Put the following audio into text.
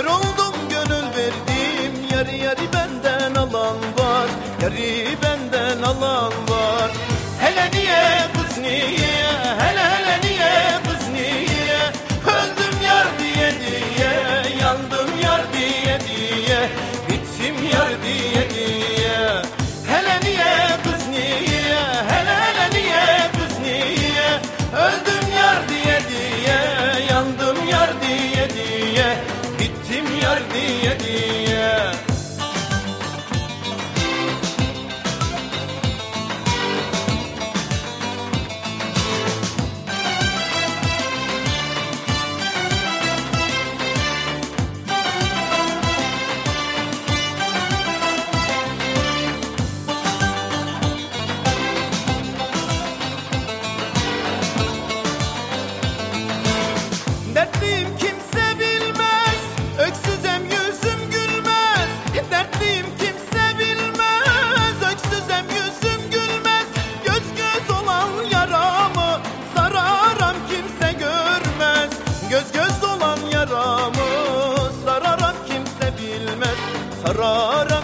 Kör oldum gönül verdim. Yari yari benden alan var. Yari benden alan var. Hele niye kız niye? Hele hele niye kız niye? Öldüm yar diye diye Yandım yar diye diye Bittim yar diye diye Dertliyim kimse bilmez. Öksüzem yüzüm gülmez. Dertliyim kimse bilmez. Öksüzem yüzüm gülmez. Göz göz olan yaramı Sararam kimse görmez. Göz göz olan yaramı Sararam kimse bilmez. Sararam